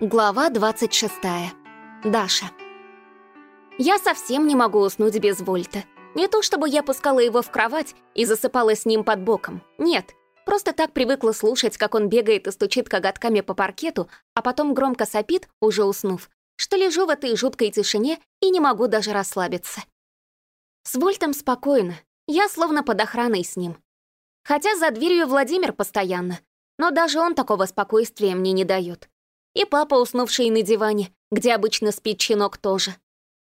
Глава 26. Даша. Я совсем не могу уснуть без Вольта. Не то чтобы я пускала его в кровать и засыпала с ним под боком. Нет, просто так привыкла слушать, как он бегает и стучит коготками по паркету, а потом громко сопит, уже уснув, что лежу в этой жуткой тишине и не могу даже расслабиться. С Вольтом спокойно, я словно под охраной с ним. Хотя за дверью Владимир постоянно, но даже он такого спокойствия мне не дает. И папа, уснувший на диване, где обычно спит щенок тоже.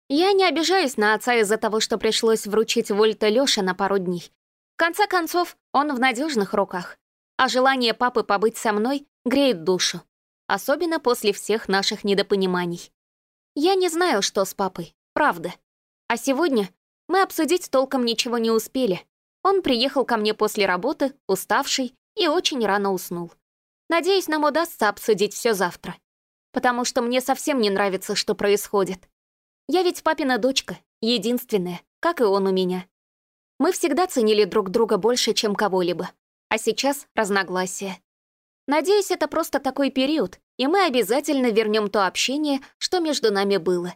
Я не обижаюсь на отца из-за того, что пришлось вручить Вольта Лёше на пару дней. В конце концов, он в надежных руках. А желание папы побыть со мной греет душу. Особенно после всех наших недопониманий. Я не знаю, что с папой, правда. А сегодня мы обсудить толком ничего не успели. Он приехал ко мне после работы, уставший, и очень рано уснул. Надеюсь, нам удастся обсудить все завтра. Потому что мне совсем не нравится, что происходит. Я ведь папина дочка, единственная, как и он у меня. Мы всегда ценили друг друга больше, чем кого-либо. А сейчас разногласия. Надеюсь, это просто такой период, и мы обязательно вернем то общение, что между нами было.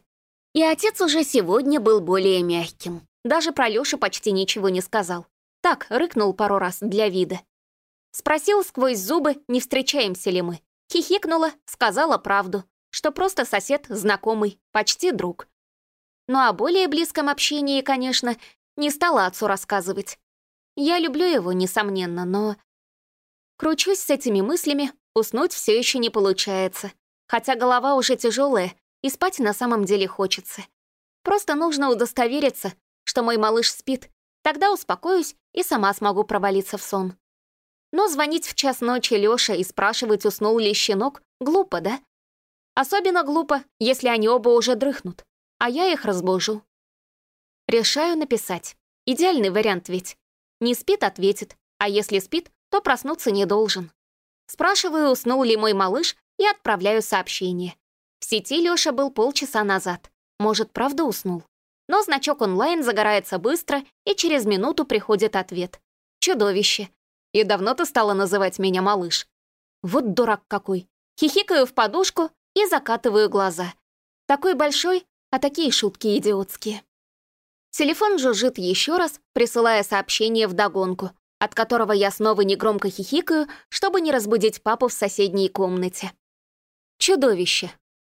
И отец уже сегодня был более мягким. Даже про Лёшу почти ничего не сказал. Так, рыкнул пару раз для вида. Спросил сквозь зубы, не встречаемся ли мы. Хихикнула, сказала правду, что просто сосед, знакомый, почти друг. Ну а более близком общении, конечно, не стала отцу рассказывать. Я люблю его, несомненно, но... Кручусь с этими мыслями, уснуть все еще не получается. Хотя голова уже тяжелая, и спать на самом деле хочется. Просто нужно удостовериться, что мой малыш спит. Тогда успокоюсь и сама смогу провалиться в сон. Но звонить в час ночи Лёше и спрашивать, уснул ли щенок, глупо, да? Особенно глупо, если они оба уже дрыхнут а я их разбужу. Решаю написать. Идеальный вариант ведь. Не спит — ответит, а если спит, то проснуться не должен. Спрашиваю, уснул ли мой малыш, и отправляю сообщение. В сети Лёша был полчаса назад. Может, правда уснул? Но значок онлайн загорается быстро, и через минуту приходит ответ. Чудовище. И давно ты стала называть меня малыш? Вот дурак какой. Хихикаю в подушку и закатываю глаза. Такой большой, а такие шутки идиотские. Телефон жужжит еще раз, присылая сообщение вдогонку, от которого я снова негромко хихикаю, чтобы не разбудить папу в соседней комнате. Чудовище.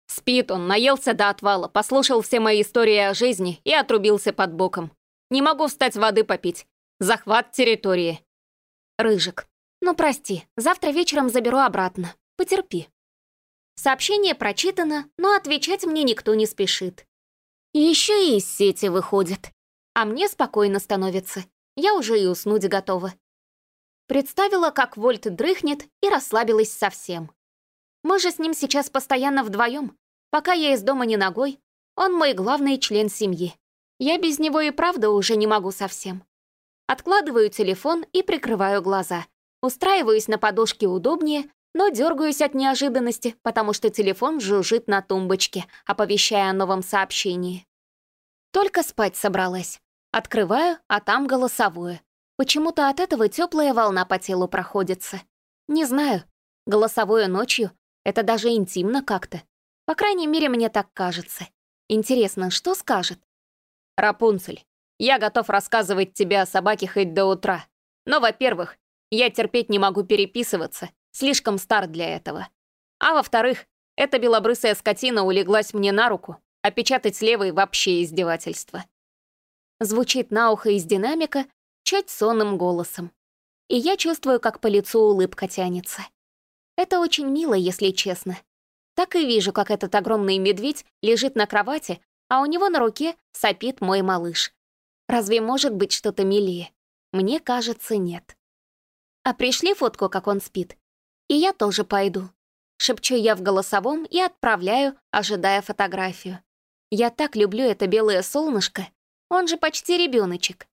Спит он, наелся до отвала, послушал все мои истории о жизни и отрубился под боком. Не могу встать воды попить. Захват территории. Рыжик. Ну прости, завтра вечером заберу обратно. Потерпи. Сообщение прочитано, но отвечать мне никто не спешит. Еще и из сети выходит. А мне спокойно становится. Я уже и уснуть готова. Представила, как Вольт дрыхнет, и расслабилась совсем. Мы же с ним сейчас постоянно вдвоем. Пока я из дома не ногой, он мой главный член семьи. Я без него и правда уже не могу совсем. Откладываю телефон и прикрываю глаза. Устраиваюсь на подушке удобнее, но дергаюсь от неожиданности, потому что телефон жужжит на тумбочке, оповещая о новом сообщении. Только спать собралась. Открываю, а там голосовое. Почему-то от этого теплая волна по телу проходится. Не знаю, голосовое ночью — это даже интимно как-то. По крайней мере, мне так кажется. Интересно, что скажет? «Рапунцель, я готов рассказывать тебе о собаке хоть до утра. Но, во-первых, я терпеть не могу переписываться, Слишком стар для этого. А во-вторых, эта белобрысая скотина улеглась мне на руку, а печатать левой вообще издевательство. Звучит на ухо из динамика чуть сонным голосом. И я чувствую, как по лицу улыбка тянется. Это очень мило, если честно. Так и вижу, как этот огромный медведь лежит на кровати, а у него на руке сопит мой малыш. Разве может быть что-то милее? Мне кажется, нет. А пришли фотку, как он спит? И я тоже пойду. Шепчу я в голосовом и отправляю, ожидая фотографию. Я так люблю это белое солнышко. Он же почти ребеночек.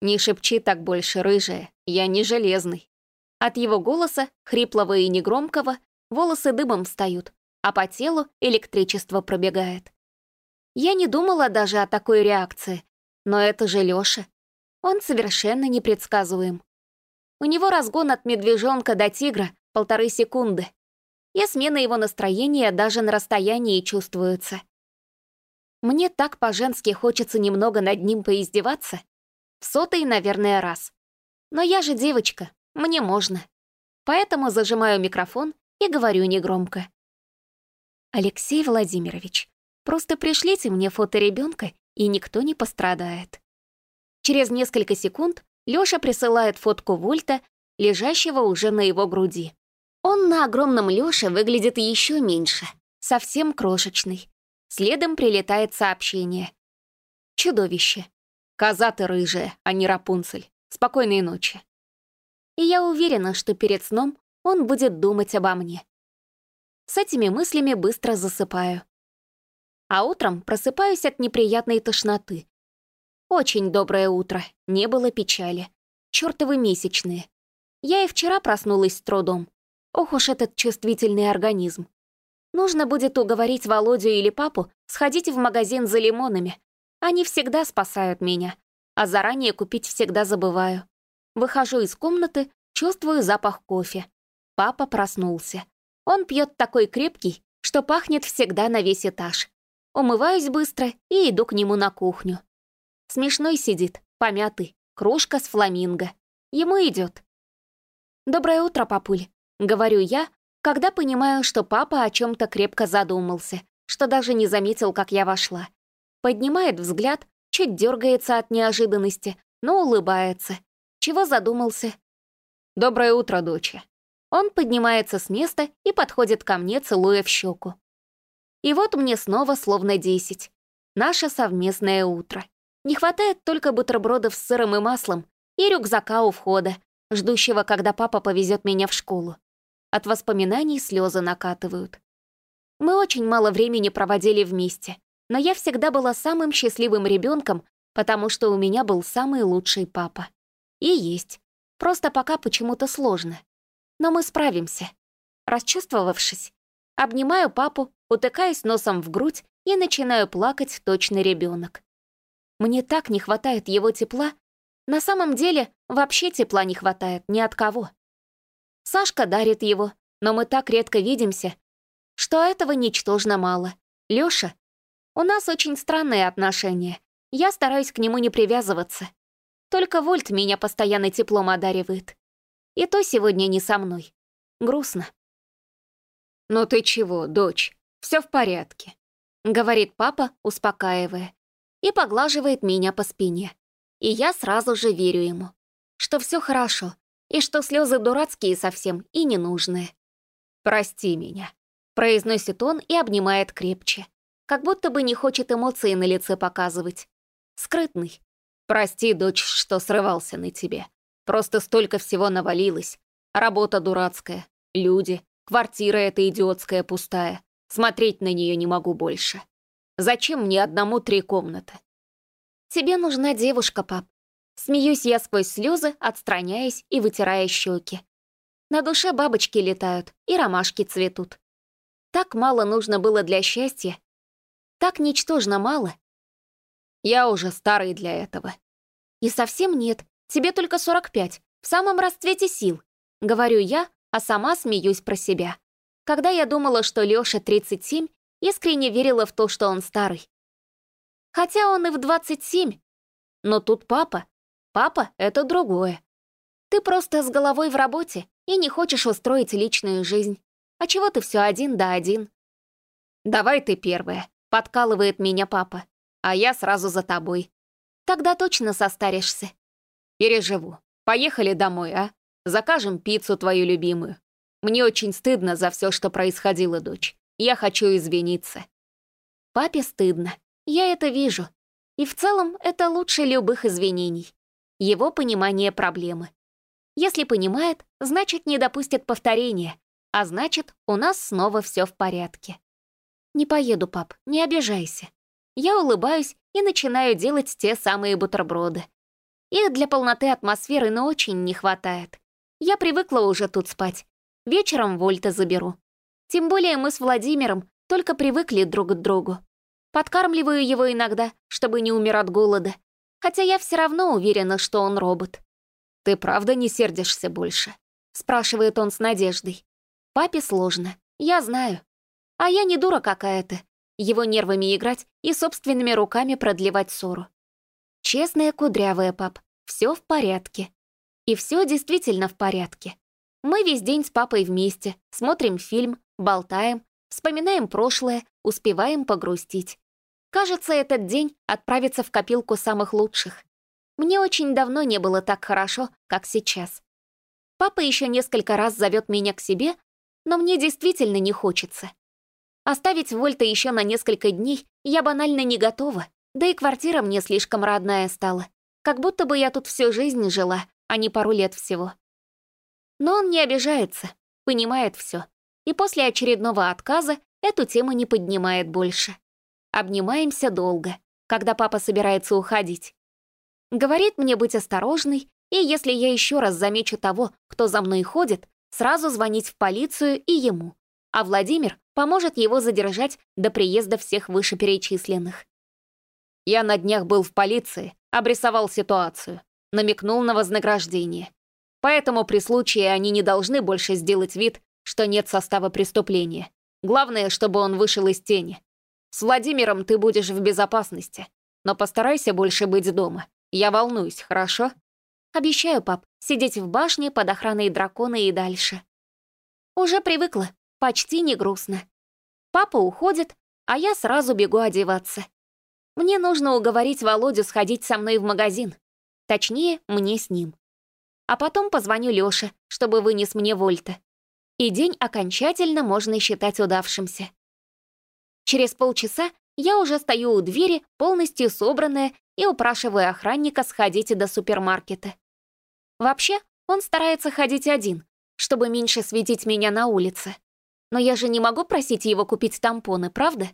Не шепчи так больше, рыжая, я не железный. От его голоса, хриплого и негромкого, волосы дыбом встают, а по телу электричество пробегает. Я не думала даже о такой реакции, но это же Лёша. Он совершенно непредсказуем. У него разгон от медвежонка до тигра полторы секунды. и смена его настроения даже на расстоянии чувствуется. Мне так по-женски хочется немного над ним поиздеваться. В сотый, наверное, раз. Но я же девочка, мне можно. Поэтому зажимаю микрофон и говорю негромко. «Алексей Владимирович, просто пришлите мне фото ребенка, и никто не пострадает». Через несколько секунд Лёша присылает фотку Вольта, лежащего уже на его груди. Он на огромном Лёше выглядит еще меньше, совсем крошечный. Следом прилетает сообщение. «Чудовище. Коза ты рыжая, а не Рапунцель. Спокойной ночи». И я уверена, что перед сном он будет думать обо мне. С этими мыслями быстро засыпаю. А утром просыпаюсь от неприятной тошноты. Очень доброе утро, не было печали. Чёртовы месячные. Я и вчера проснулась с трудом. Ох уж этот чувствительный организм. Нужно будет уговорить Володю или папу сходить в магазин за лимонами. Они всегда спасают меня, а заранее купить всегда забываю. Выхожу из комнаты, чувствую запах кофе. Папа проснулся. Он пьет такой крепкий, что пахнет всегда на весь этаж. Умываюсь быстро и иду к нему на кухню. Смешной сидит, помятый, кружка с фламинго. Ему идет. «Доброе утро, папуль», — говорю я, когда понимаю, что папа о чем то крепко задумался, что даже не заметил, как я вошла. Поднимает взгляд, чуть дергается от неожиданности, но улыбается. Чего задумался? «Доброе утро, доча», он поднимается с места и подходит ко мне, целуя в щеку. И вот мне снова словно десять. Наше совместное утро. Не хватает только бутербродов с сыром и маслом и рюкзака у входа, ждущего, когда папа повезет меня в школу. От воспоминаний слезы накатывают. Мы очень мало времени проводили вместе, но я всегда была самым счастливым ребенком, потому что у меня был самый лучший папа. И есть. Просто пока почему-то сложно. Но мы справимся. Расчувствовавшись, обнимаю папу, утыкаюсь носом в грудь и начинаю плакать точно ребенок. Мне так не хватает его тепла. На самом деле, вообще тепла не хватает ни от кого. Сашка дарит его, но мы так редко видимся, что этого ничтожно мало. Лёша, у нас очень странные отношения. Я стараюсь к нему не привязываться. Только Вольт меня постоянно теплом одаривает. И то сегодня не со мной. Грустно. «Ну ты чего, дочь? Все в порядке», — говорит папа, успокаивая, и поглаживает меня по спине. И я сразу же верю ему, что все хорошо, и что слезы дурацкие совсем и ненужные. «Прости меня», — произносит он и обнимает крепче, как будто бы не хочет эмоции на лице показывать. Скрытный. «Прости, дочь, что срывался на тебе. Просто столько всего навалилось. Работа дурацкая, люди, квартира эта идиотская пустая. Смотреть на нее не могу больше. Зачем мне одному три комнаты? Тебе нужна девушка, пап. Смеюсь я сквозь слезы, отстраняясь и вытирая щеки. На душе бабочки летают и ромашки цветут. Так мало нужно было для счастья. Так ничтожно мало. Я уже старый для этого. И совсем нет. Тебе только 45, в самом расцвете сил», — говорю я, а сама смеюсь про себя. Когда я думала, что Лёша 37, искренне верила в то, что он старый. Хотя он и в 27. Но тут папа. Папа — это другое. Ты просто с головой в работе и не хочешь устроить личную жизнь. А чего ты все один да один? «Давай ты первая», — подкалывает меня папа. «А я сразу за тобой». «Тогда точно состаришься», Переживу. Поехали домой, а? Закажем пиццу твою любимую. Мне очень стыдно за все, что происходило, дочь. Я хочу извиниться. Папе стыдно. Я это вижу. И в целом это лучше любых извинений. Его понимание проблемы. Если понимает, значит, не допустит повторения. А значит, у нас снова все в порядке. Не поеду, пап, не обижайся. Я улыбаюсь и начинаю делать те самые бутерброды, их для полноты атмосферы, но очень не хватает. Я привыкла уже тут спать. Вечером Вольта заберу. Тем более мы с Владимиром только привыкли друг к другу. Подкармливаю его иногда, чтобы не умер от голода. Хотя я все равно уверена, что он робот. «Ты правда не сердишься больше?» — спрашивает он с надеждой. Папе сложно. Я знаю. А я не дура какая-то. Его нервами играть и собственными руками продлевать ссору. Честная кудрявая, пап. Все в порядке. И все действительно в порядке. Мы весь день с папой вместе, смотрим фильм, болтаем, вспоминаем прошлое, успеваем погрустить. Кажется, этот день отправится в копилку самых лучших. Мне очень давно не было так хорошо, как сейчас. Папа еще несколько раз зовет меня к себе, но мне действительно не хочется. Оставить Вольта еще на несколько дней я банально не готова, да и квартира мне слишком родная стала. Как будто бы я тут всю жизнь жила, а не пару лет всего. Но он не обижается, понимает все, и после очередного отказа эту тему не поднимает больше. Обнимаемся долго, когда папа собирается уходить. Говорит мне быть осторожной, и если я еще раз замечу того, кто за мной ходит, сразу звонить в полицию и ему. А Владимир поможет его задержать до приезда всех вышеперечисленных. Я на днях был в полиции, обрисовал ситуацию, намекнул на вознаграждение. Поэтому при случае они не должны больше сделать вид, что нет состава преступления. Главное, чтобы он вышел из тени. С Владимиром ты будешь в безопасности, но постарайся больше быть дома. Я волнуюсь, хорошо?» «Обещаю, пап, сидеть в башне под охраной дракона и дальше». Уже привыкла, почти не грустно. Папа уходит, а я сразу бегу одеваться. Мне нужно уговорить Володю сходить со мной в магазин. Точнее, мне с ним. А потом позвоню Лёше, чтобы вынес мне Вольта. И день окончательно можно считать удавшимся. Через полчаса я уже стою у двери, полностью собранная и упрашиваю охранника сходить до супермаркета. Вообще, он старается ходить один, чтобы меньше светить меня на улице. Но я же не могу просить его купить тампоны, правда?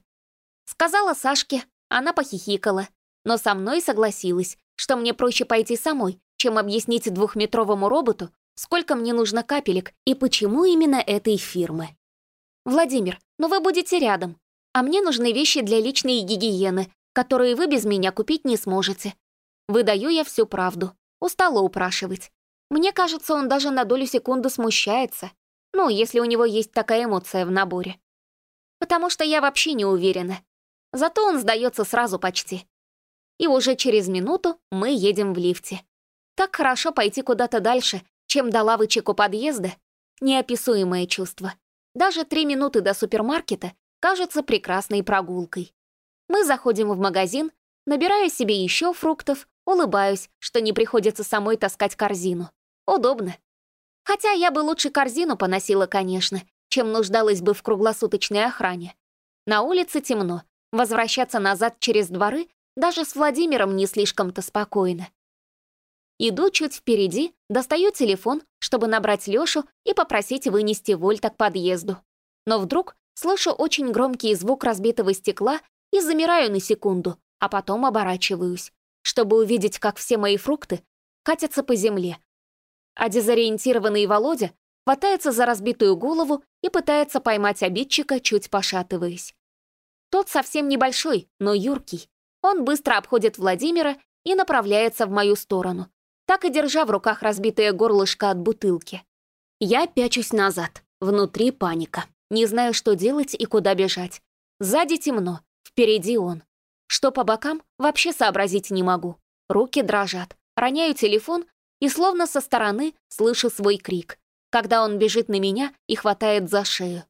Сказала Сашке, она похихикала, но со мной согласилась, что мне проще пойти самой, чем объяснить двухметровому роботу, сколько мне нужно капелек и почему именно этой фирмы. «Владимир, но вы будете рядом, а мне нужны вещи для личной гигиены, которые вы без меня купить не сможете. Выдаю я всю правду. Устала упрашивать. Мне кажется, он даже на долю секунды смущается. Ну, если у него есть такая эмоция в наборе. Потому что я вообще не уверена. Зато он сдается сразу почти. И уже через минуту мы едем в лифте. Так хорошо пойти куда-то дальше, чем до лавочек у подъезда. Неописуемое чувство. Даже три минуты до супермаркета кажется прекрасной прогулкой. Мы заходим в магазин, набираю себе еще фруктов, улыбаюсь, что не приходится самой таскать корзину. Удобно. Хотя я бы лучше корзину поносила, конечно, чем нуждалась бы в круглосуточной охране. На улице темно, возвращаться назад через дворы даже с Владимиром не слишком-то спокойно. Иду чуть впереди, достаю телефон, чтобы набрать Лёшу и попросить вынести Вольта к подъезду. Но вдруг слышу очень громкий звук разбитого стекла и замираю на секунду, а потом оборачиваюсь, чтобы увидеть, как все мои фрукты катятся по земле. А дезориентированный Володя хватается за разбитую голову и пытается поймать обидчика, чуть пошатываясь. Тот совсем небольшой, но юркий. Он быстро обходит Владимира и направляется в мою сторону, так и держа в руках разбитое горлышко от бутылки. Я пячусь назад, внутри паника. Не знаю, что делать и куда бежать. Сзади темно, Впереди он. Что по бокам, вообще сообразить не могу. Руки дрожат. Роняю телефон и словно со стороны слышу свой крик, когда он бежит на меня и хватает за шею.